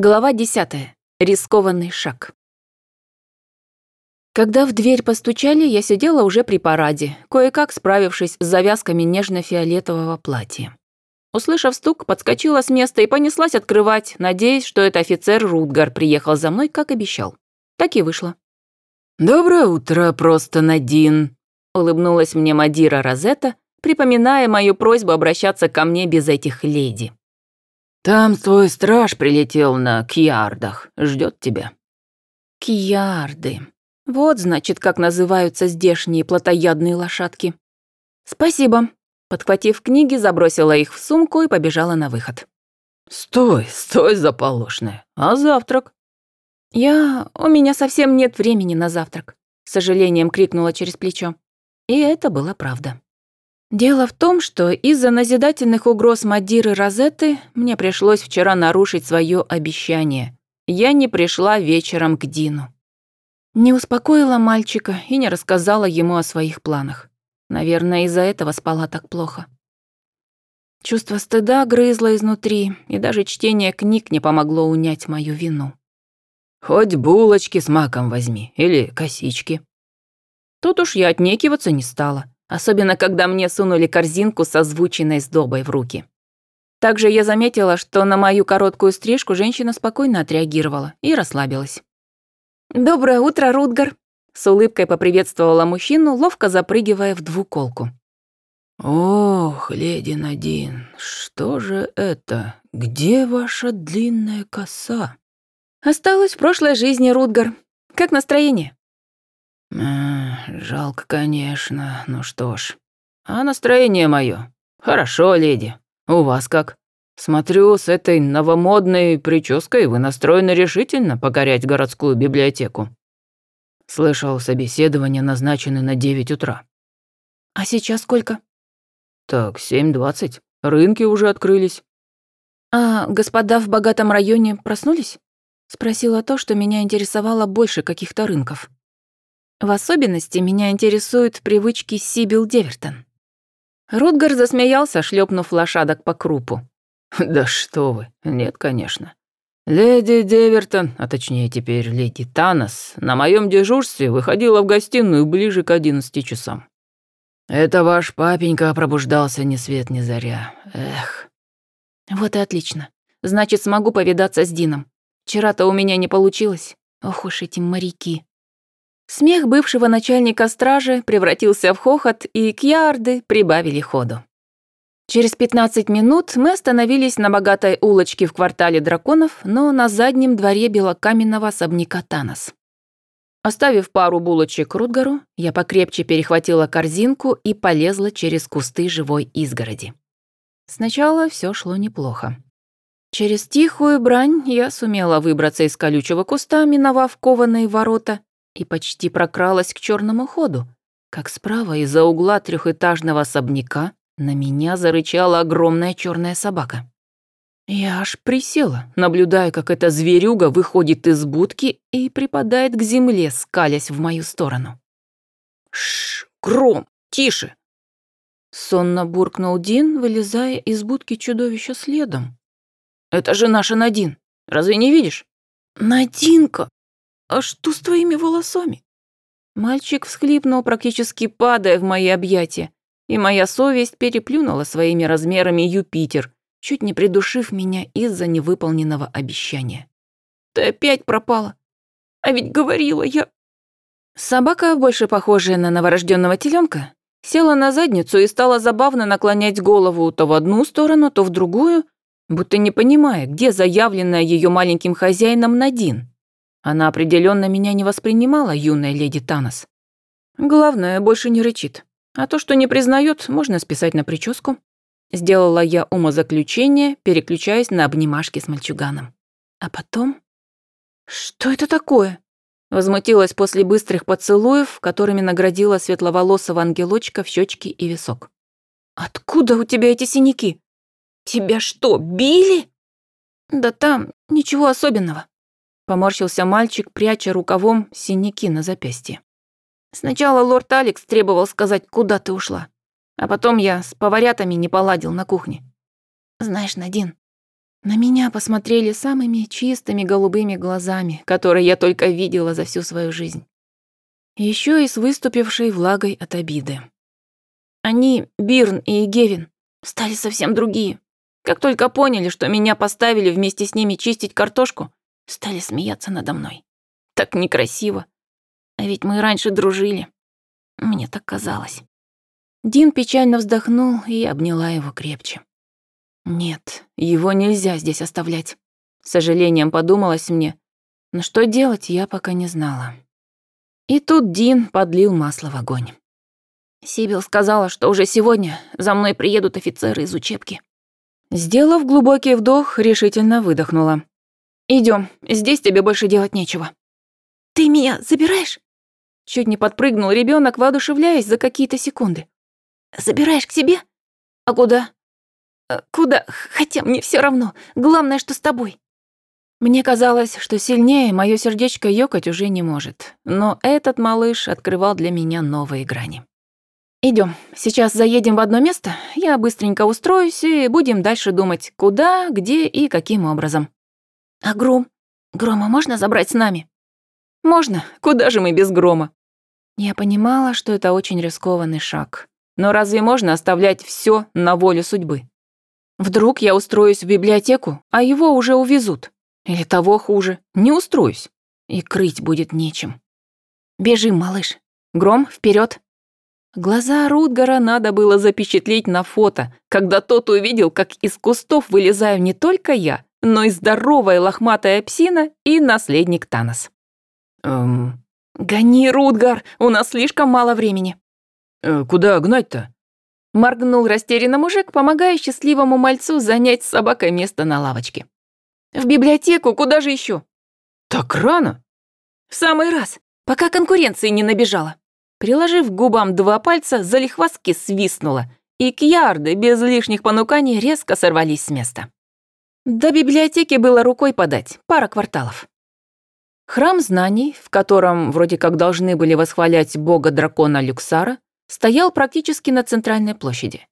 Глава 10. Рискованный шаг. Когда в дверь постучали, я сидела уже при параде, кое-как справившись с завязками нежно-фиолетового платья. Услышав стук, подскочила с места и понеслась открывать, надеясь, что это офицер Рутгар приехал за мной, как обещал. Так и вышло. «Доброе утро, просто Надин», — улыбнулась мне Мадира Розетта, припоминая мою просьбу обращаться ко мне без этих леди. Там твой страж прилетел на кьярдах, ждет тебя». «Кьярды. Вот, значит, как называются здешние плотоядные лошадки. Спасибо». Подхватив книги, забросила их в сумку и побежала на выход. «Стой, стой, заполошная. А завтрак?» «Я... У меня совсем нет времени на завтрак», — с сожалением крикнула через плечо. И это была правда. Дело в том, что из-за назидательных угроз Мадиры Розетты мне пришлось вчера нарушить свое обещание. Я не пришла вечером к Дину. Не успокоила мальчика и не рассказала ему о своих планах. Наверное, из-за этого спала так плохо. Чувство стыда грызло изнутри, и даже чтение книг не помогло унять мою вину. «Хоть булочки с маком возьми, или косички». Тут уж я отнекиваться не стала особенно когда мне сунули корзинку с озвученной сдобой в руки. Также я заметила, что на мою короткую стрижку женщина спокойно отреагировала и расслабилась. «Доброе утро, Рутгар!» С улыбкой поприветствовала мужчину, ловко запрыгивая в двуколку. «Ох, леди Надин, что же это? Где ваша длинная коса?» «Осталась в прошлой жизни, Рутгар. Как настроение?» Жалко, конечно. Ну что ж. А настроение мое? Хорошо, леди. У вас как? Смотрю, с этой новомодной прической вы настроены решительно покорять городскую библиотеку. Слышал, собеседование назначены на 9 утра. А сейчас сколько? Так, 7.20. Рынки уже открылись. А господа в богатом районе проснулись? Спросила то, что меня интересовало больше каких-то рынков. В особенности меня интересуют привычки Сибил Девертон. Рутгар засмеялся, шлепнув лошадок по крупу. «Да что вы, нет, конечно. Леди Девертон, а точнее теперь леди Танос, на моем дежурстве выходила в гостиную ближе к одиннадцати часам. Это ваш папенька пробуждался ни свет ни заря. Эх». «Вот и отлично. Значит, смогу повидаться с Дином. Вчера-то у меня не получилось. Ох уж эти моряки». Смех бывшего начальника стражи превратился в хохот, и кьярды прибавили ходу. Через 15 минут мы остановились на богатой улочке в квартале драконов, но на заднем дворе белокаменного особняка Танос. Оставив пару булочек Рутгару, я покрепче перехватила корзинку и полезла через кусты живой изгороди. Сначала все шло неплохо. Через тихую брань я сумела выбраться из колючего куста, миновав кованые ворота, и почти прокралась к черному ходу, как справа из-за угла трехэтажного особняка на меня зарычала огромная черная собака. Я аж присела, наблюдая, как эта зверюга выходит из будки и припадает к земле, скалясь в мою сторону. Шш, Гром, тише!» Сонно буркнул Дин, вылезая из будки чудовища следом. «Это же наша Надин, разве не видишь?» «Надинка!» «А что с твоими волосами?» Мальчик всхлипнул, практически падая в мои объятия, и моя совесть переплюнула своими размерами Юпитер, чуть не придушив меня из-за невыполненного обещания. «Ты опять пропала! А ведь говорила я...» Собака, больше похожая на новорожденного теленка, села на задницу и стала забавно наклонять голову то в одну сторону, то в другую, будто не понимая, где заявленная ее маленьким хозяином Надин. Она определенно меня не воспринимала, юная леди Танос. Главное, больше не рычит. А то, что не признает, можно списать на прическу. Сделала я умозаключение, переключаясь на обнимашки с мальчуганом. А потом... «Что это такое?» Возмутилась после быстрых поцелуев, которыми наградила светловолосого ангелочка в щечки и висок. «Откуда у тебя эти синяки? Тебя что, били?» «Да там ничего особенного», Поморщился мальчик, пряча рукавом синяки на запястье. Сначала лорд Алекс требовал сказать, куда ты ушла. А потом я с поварятами не поладил на кухне. Знаешь, Надин, На меня посмотрели самыми чистыми голубыми глазами, которые я только видела за всю свою жизнь. Еще и с выступившей влагой от обиды. Они, Бирн и Гевин, стали совсем другие. Как только поняли, что меня поставили вместе с ними чистить картошку, стали смеяться надо мной. Так некрасиво. А ведь мы раньше дружили. Мне так казалось. Дин печально вздохнул и обняла его крепче. Нет, его нельзя здесь оставлять. С сожалением подумалось мне, но что делать, я пока не знала. И тут Дин подлил масло в огонь. Сибил сказала, что уже сегодня за мной приедут офицеры из учебки. Сделав глубокий вдох, решительно выдохнула. Идем, здесь тебе больше делать нечего. Ты меня забираешь? Чуть не подпрыгнул ребенок, воодушевляясь за какие-то секунды. Забираешь к себе? А куда? А куда? Хотя мне все равно. Главное, что с тобой. Мне казалось, что сильнее мое сердечко ёкать уже не может. Но этот малыш открывал для меня новые грани. Идем. Сейчас заедем в одно место, я быстренько устроюсь и будем дальше думать, куда, где и каким образом. А гром? Грома можно забрать с нами? Можно. Куда же мы без грома? Я понимала, что это очень рискованный шаг. Но разве можно оставлять все на волю судьбы? Вдруг я устроюсь в библиотеку, а его уже увезут. Или того хуже, не устроюсь. И крыть будет нечем. Бежим, малыш. Гром, вперед. Глаза Рутгара надо было запечатлеть на фото, когда тот увидел, как из кустов вылезаю не только я, но и здоровая лохматая псина и наследник Танос. «Эм...» «Гони, Рутгар, у нас слишком мало времени». Э, «Куда гнать-то?» Моргнул растерянный мужик, помогая счастливому мальцу занять с собакой место на лавочке. «В библиотеку, куда же еще? «Так рано?» «В самый раз, пока конкуренции не набежала». Приложив к губам два пальца, залихваски свистнула, и кьярды без лишних понуканий резко сорвались с места. До библиотеки было рукой подать, пара кварталов. Храм знаний, в котором вроде как должны были восхвалять бога-дракона Люксара, стоял практически на центральной площади.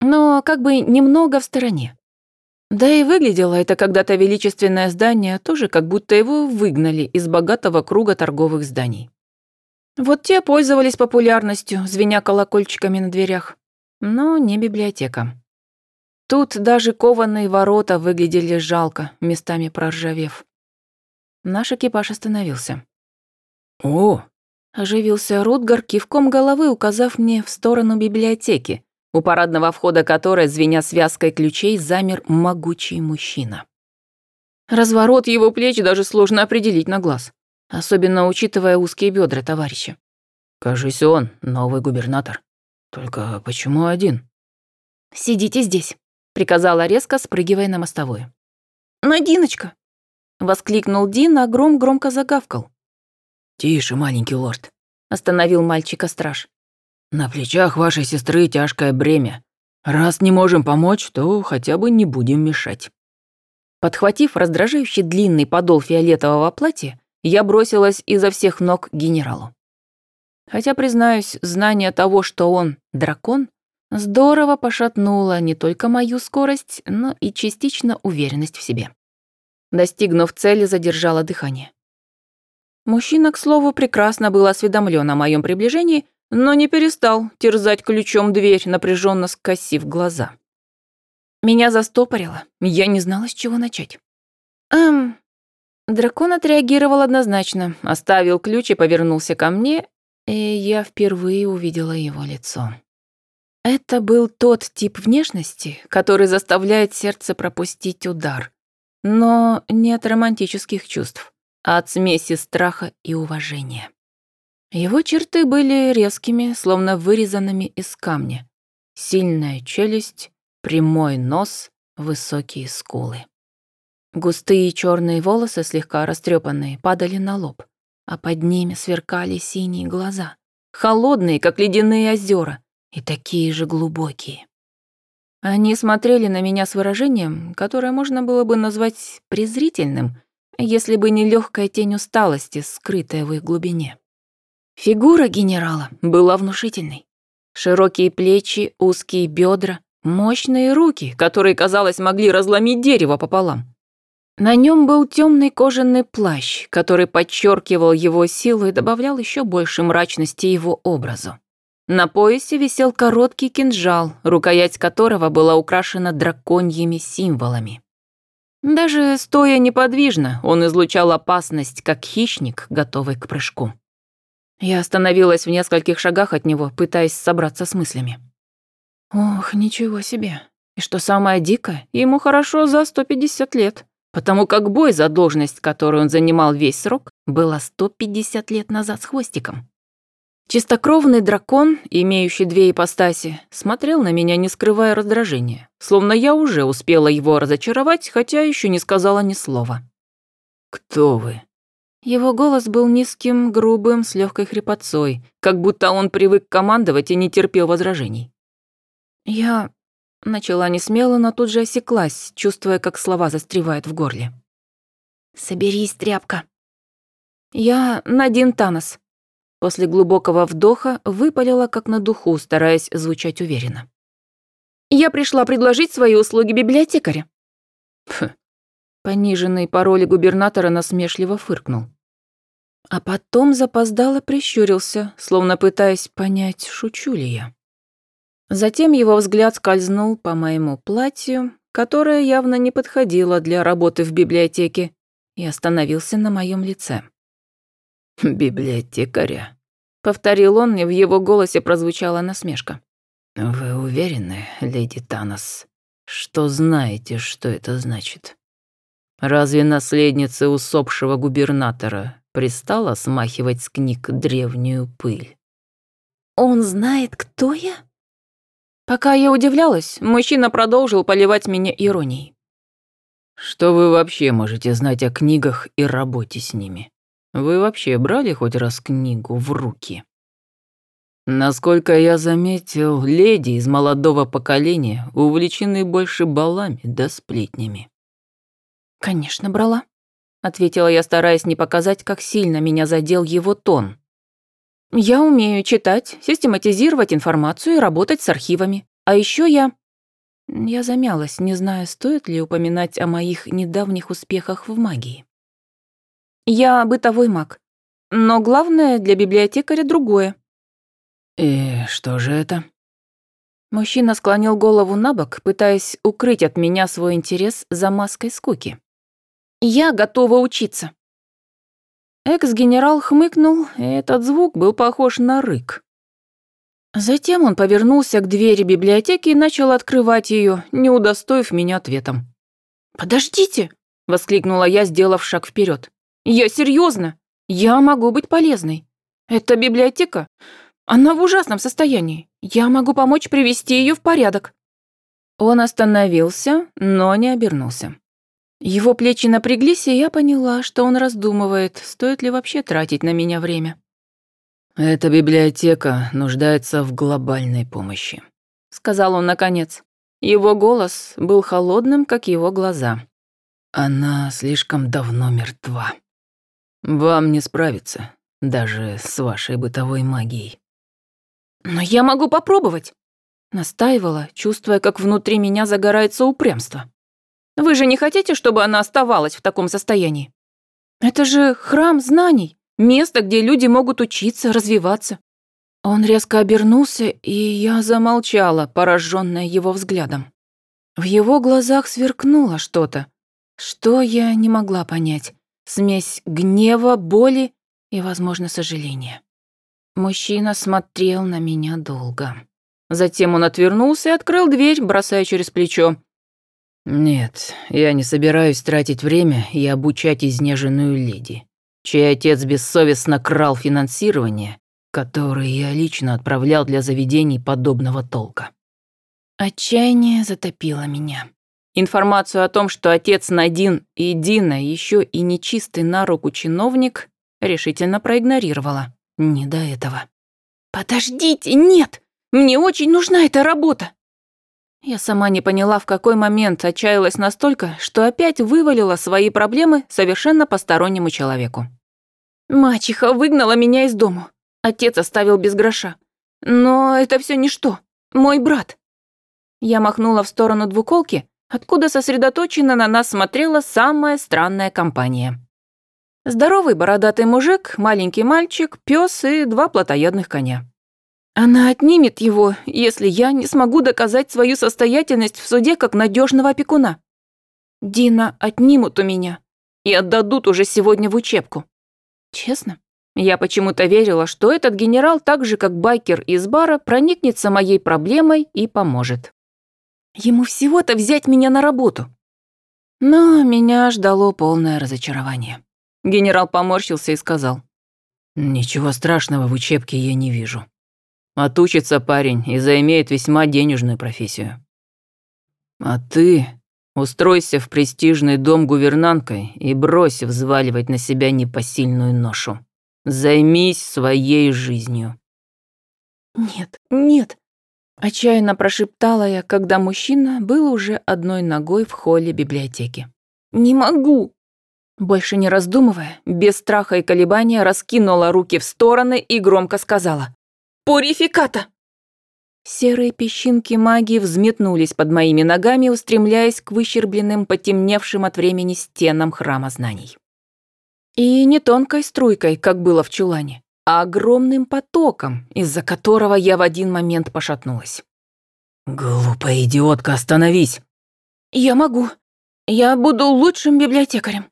Но как бы немного в стороне. Да и выглядело это когда-то величественное здание тоже как будто его выгнали из богатого круга торговых зданий. Вот те пользовались популярностью, звеня колокольчиками на дверях. Но не библиотека. Тут даже кованые ворота выглядели жалко, местами проржавев. Наш экипаж остановился. «О!» – оживился Рутгар, кивком головы указав мне в сторону библиотеки, у парадного входа которой, звеня связкой ключей, замер могучий мужчина. Разворот его плеч даже сложно определить на глаз особенно учитывая узкие бедра товарища. «Кажись, он новый губернатор. Только почему один?» «Сидите здесь», — приказала резко, спрыгивая на мостовую. «Но, Диночка!» — воскликнул Дин, а гром громко загавкал. «Тише, маленький лорд», — остановил мальчика страж. «На плечах вашей сестры тяжкое бремя. Раз не можем помочь, то хотя бы не будем мешать». Подхватив раздражающий длинный подол фиолетового платья, я бросилась изо всех ног к генералу. Хотя, признаюсь, знание того, что он дракон, здорово пошатнуло не только мою скорость, но и частично уверенность в себе. Достигнув цели, задержала дыхание. Мужчина, к слову, прекрасно был осведомлен о моем приближении, но не перестал терзать ключом дверь, напряженно скосив глаза. Меня застопорило, я не знала, с чего начать. «Эм, Дракон отреагировал однозначно, оставил ключ и повернулся ко мне, и я впервые увидела его лицо. Это был тот тип внешности, который заставляет сердце пропустить удар. Но не от романтических чувств, а от смеси страха и уважения. Его черты были резкими, словно вырезанными из камня. Сильная челюсть, прямой нос, высокие скулы. Густые черные волосы, слегка растрепанные, падали на лоб, а под ними сверкали синие глаза, холодные, как ледяные озера, и такие же глубокие. Они смотрели на меня с выражением, которое можно было бы назвать презрительным, если бы не легкая тень усталости, скрытая в их глубине. Фигура генерала была внушительной. Широкие плечи, узкие бедра, Мощные руки, которые, казалось, могли разломить дерево пополам. На нем был темный кожаный плащ, который подчеркивал его силу и добавлял еще больше мрачности его образу. На поясе висел короткий кинжал, рукоять которого была украшена драконьими символами. Даже стоя неподвижно, он излучал опасность, как хищник, готовый к прыжку. Я остановилась в нескольких шагах от него, пытаясь собраться с мыслями. Ох, ничего себе. И что самое дикое, ему хорошо за 150 лет потому как бой за должность, которую он занимал весь срок, было 150 лет назад с хвостиком. Чистокровный дракон, имеющий две ипостаси, смотрел на меня, не скрывая раздражения, словно я уже успела его разочаровать, хотя еще не сказала ни слова. «Кто вы?» Его голос был низким, грубым, с легкой хрипотцой, как будто он привык командовать и не терпел возражений. «Я Начала несмело, но тут же осеклась, чувствуя, как слова застревают в горле. «Соберись, тряпка». «Я Надин Танос». После глубокого вдоха выпалила как на духу, стараясь звучать уверенно. «Я пришла предложить свои услуги библиотекаря». Фу. Пониженный по роли губернатора насмешливо фыркнул. А потом запоздало прищурился, словно пытаясь понять, шучу ли я. Затем его взгляд скользнул по моему платью, которое явно не подходило для работы в библиотеке, и остановился на моем лице. «Библиотекаря?» — повторил он, и в его голосе прозвучала насмешка. «Вы уверены, леди Танос, что знаете, что это значит? Разве наследница усопшего губернатора пристала смахивать с книг древнюю пыль?» «Он знает, кто я?» Пока я удивлялась, мужчина продолжил поливать меня иронией. «Что вы вообще можете знать о книгах и работе с ними? Вы вообще брали хоть раз книгу в руки?» Насколько я заметил, леди из молодого поколения увлечены больше балами да сплетнями. «Конечно, брала», — ответила я, стараясь не показать, как сильно меня задел его тон. Я умею читать, систематизировать информацию и работать с архивами. А еще я... Я замялась, не зная, стоит ли упоминать о моих недавних успехах в магии. Я бытовой маг. Но главное для библиотекаря другое. «И что же это?» Мужчина склонил голову на бок, пытаясь укрыть от меня свой интерес за маской скуки. «Я готова учиться». Экс-генерал хмыкнул, и этот звук был похож на рык. Затем он повернулся к двери библиотеки и начал открывать ее, не удостоив меня ответом. «Подождите!» — воскликнула я, сделав шаг вперед. «Я серьезно! Я могу быть полезной. Эта библиотека, она в ужасном состоянии. Я могу помочь привести ее в порядок». Он остановился, но не обернулся. Его плечи напряглись, и я поняла, что он раздумывает, стоит ли вообще тратить на меня время. «Эта библиотека нуждается в глобальной помощи», — сказал он наконец. Его голос был холодным, как его глаза. «Она слишком давно мертва. Вам не справиться, даже с вашей бытовой магией». «Но я могу попробовать», — настаивала, чувствуя, как внутри меня загорается упрямство. Вы же не хотите, чтобы она оставалась в таком состоянии? Это же храм знаний, место, где люди могут учиться, развиваться. Он резко обернулся, и я замолчала, пораженная его взглядом. В его глазах сверкнуло что-то, что я не могла понять. Смесь гнева, боли и, возможно, сожаления. Мужчина смотрел на меня долго. Затем он отвернулся и открыл дверь, бросая через плечо. «Нет, я не собираюсь тратить время и обучать изнеженную леди, чей отец бессовестно крал финансирование, которое я лично отправлял для заведений подобного толка». Отчаяние затопило меня. Информацию о том, что отец Надин и Дина еще и нечистый на руку чиновник, решительно проигнорировала. Не до этого. «Подождите, нет! Мне очень нужна эта работа!» Я сама не поняла, в какой момент отчаялась настолько, что опять вывалила свои проблемы совершенно постороннему человеку. Мачеха выгнала меня из дому. Отец оставил без гроша. Но это все ничто. Мой брат. Я махнула в сторону двуколки, откуда сосредоточенно на нас смотрела самая странная компания. Здоровый бородатый мужик, маленький мальчик, пес и два плотоядных коня. Она отнимет его, если я не смогу доказать свою состоятельность в суде как надежного опекуна. Дина отнимут у меня и отдадут уже сегодня в учебку. Честно, я почему-то верила, что этот генерал так же, как байкер из бара, проникнется моей проблемой и поможет. Ему всего-то взять меня на работу. Но меня ждало полное разочарование. Генерал поморщился и сказал. «Ничего страшного в учебке я не вижу. Отучится парень и займет весьма денежную профессию. А ты устройся в престижный дом гувернанткой и брось взваливать на себя непосильную ношу. Займись своей жизнью». «Нет, нет», – отчаянно прошептала я, когда мужчина был уже одной ногой в холле библиотеки. «Не могу!» Больше не раздумывая, без страха и колебания раскинула руки в стороны и громко сказала «Пурификата!». Серые песчинки магии взметнулись под моими ногами, устремляясь к выщербленным, потемневшим от времени стенам храма знаний. И не тонкой струйкой, как было в чулане, а огромным потоком, из-за которого я в один момент пошатнулась. «Глупая идиотка, остановись!» «Я могу. Я буду лучшим библиотекарем».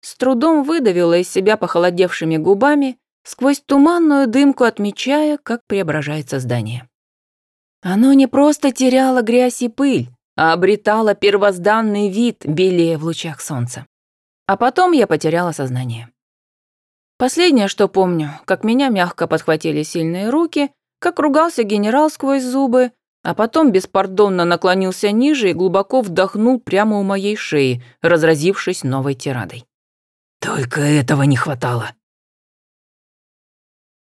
С трудом выдавила из себя похолодевшими губами, сквозь туманную дымку отмечая, как преображается здание. Оно не просто теряло грязь и пыль, а обретало первозданный вид, белее в лучах солнца. А потом я потеряла сознание. Последнее, что помню, как меня мягко подхватили сильные руки, как ругался генерал сквозь зубы, а потом беспардонно наклонился ниже и глубоко вдохнул прямо у моей шеи, разразившись новой тирадой. Только этого не хватало.